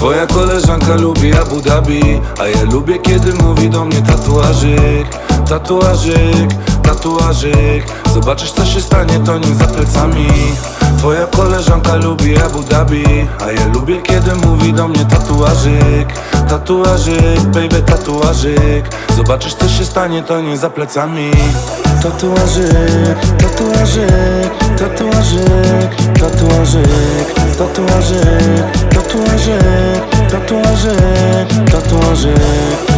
koleżanka lubi Abu Dhabi A ja lubię kiedy mówi do mnie tatuażyk Tatuażyk, tatuażyk. Zobaczysz co się stanie to nie za plecami. Twoja koleżanka lubi Abu Dhabi A ja lubię kiedy mówi do mnie tatuażyk Tatuażyk, baby tatuażyk. Zobaczysz co się stanie to nie za plecami. Tatuażyk, tatuażyk, tatuażyk, tatuażyk, tatuażyk, tatouagé, tatouagé, tatouagé,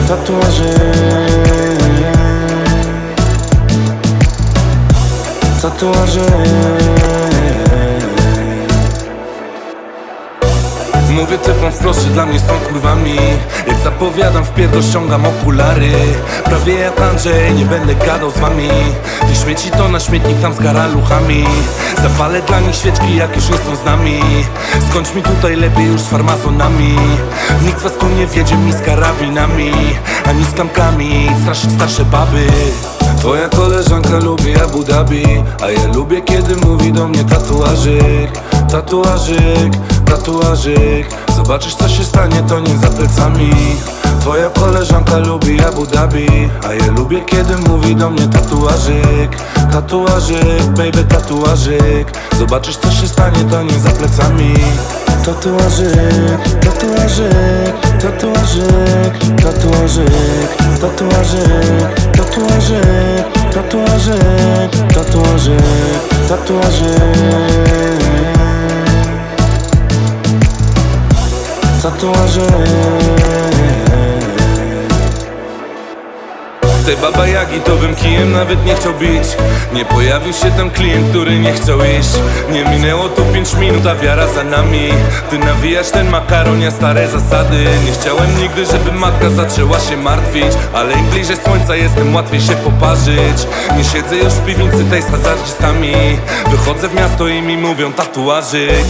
tatouagé. Tatouagé. Mówię typom wprost, że dla mnie są kurwami. Jak zapowiadam, wpierdol ściągam okulary. Prawie jak Andrzej, nie będę gadał z wami. Ty śmieci to na śmietnik tam z garaluchami Zapalę dla nich świeczki, jak już nie są z nami. Skończ mi tutaj lepiej już z farmazonami. Nikt was tu nie wiedzie mi z karabinami Ani z klamkami, straszyć starsze baby. Twoja koleżanka lubi Abu Dhabi A ja lubię kiedy mówi do mnie tatuażyk Tatuażyk, tatuażyk. Zobaczysz co się stanie to nie za plecami. Twoja koleżanka lubi Abu Dhabi A ja lubię kiedy mówi do mnie tatuażyk. Tatuażyk, baby tatuażyk. Zobaczysz co się stanie to nie za plecami. Tatuażyk, tatuażyk, tatuażyk, tatuażyk, tatuażyk, tatuażyk, tatuażyk, tatuażyk, tatuażyk, tatuażyk. тоже Tej baba Jagi to bym kijem nawet nie chciał bić. Nie pojawił się tam klient, który nie chciał iść. Nie minęło tu pięć minut, a wiara za nami. Ty nawijasz ten makaron, ja stare zasady. Nie chciałem nigdy, żeby matka zaczęła się martwić. Ale im bliżej słońca jestem, łatwiej się poparzyć. Nie siedzę już w piwnicy tej z hazardzistami. Wychodzę w miasto i mi mówią tatuażyk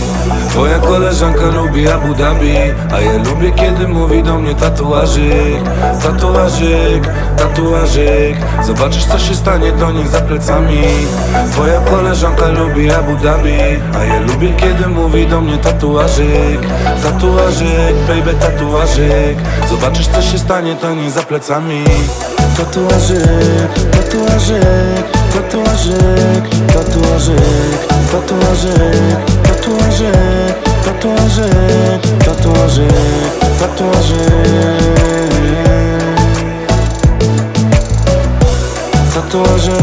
Twoja koleżanka lubi Abu Dhabi A ja lubię kiedy mówi do mnie tatuażyk. Tatuażyk, tatuażyk Zobaczysz co się stanie to nie za plecami. Twoja koleżanka lubi Abu Dhabi A ja lubię kiedy mówi do mnie tatuażyk. Tatuażyk, baby tatuażyk. Zobaczysz co się stanie to nie za plecami. Tatuażyk, tatuażyk, tatuażyk, tatuażyk, tatuażyk, tatuażyk, tatuażyk, tatuażyk, tatuażyk, tatuażyk. тоже